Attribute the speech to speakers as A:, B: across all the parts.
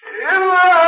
A: 群了。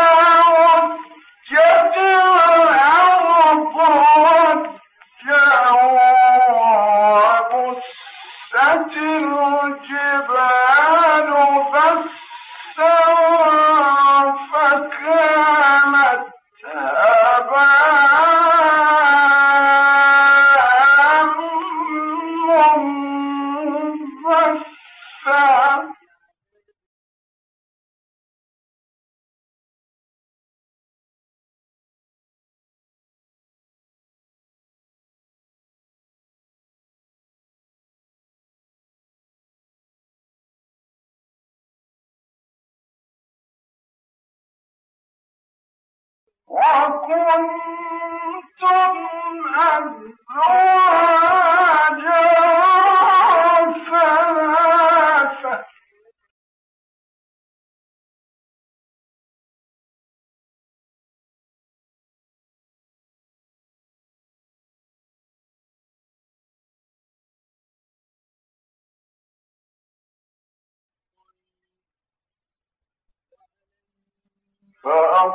A: الميمنة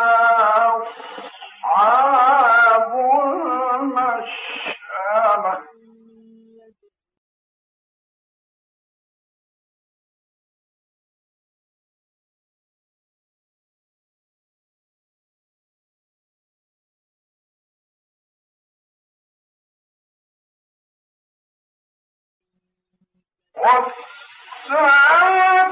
A: يطوف عليهم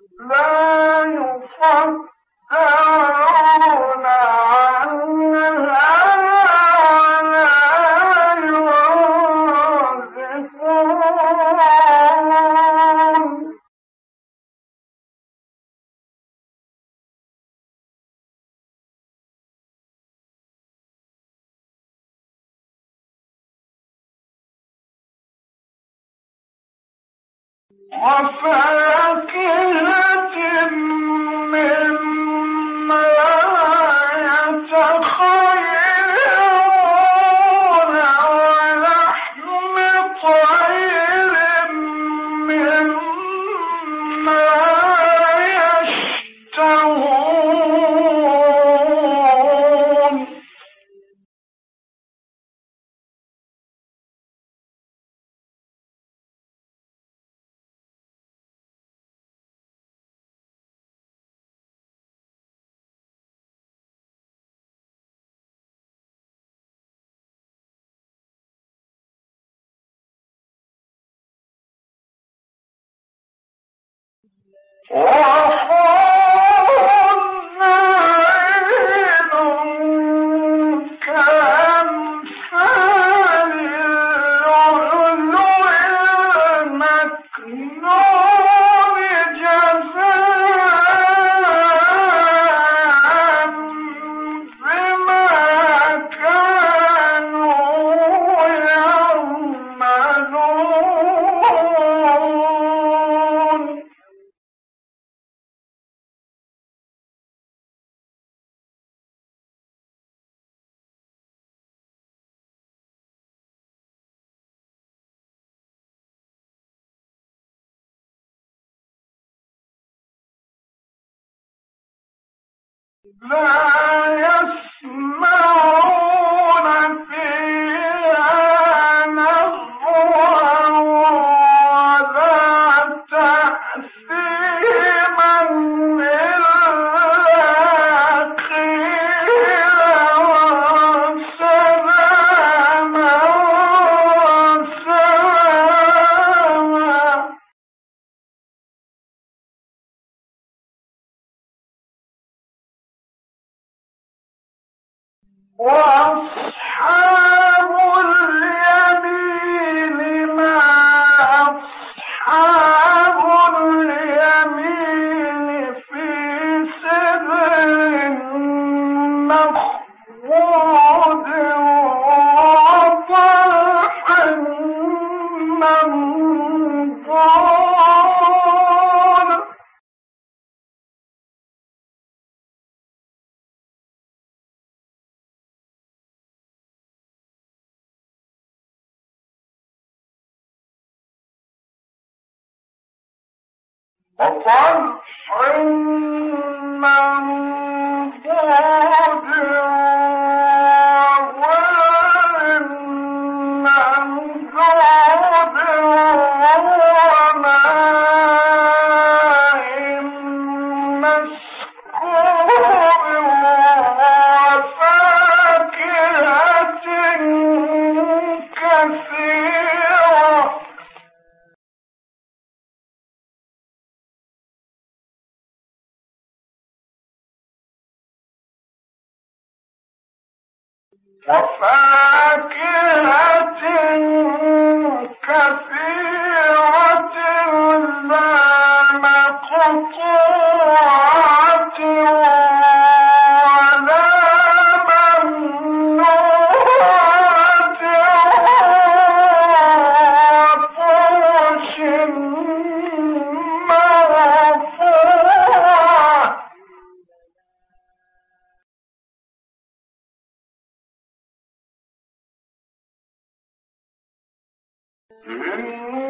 A: لا وفاكهة مما وفضل يسمعون وطلح منضود وفاكهة كثيرة لا مقطوعة. إنا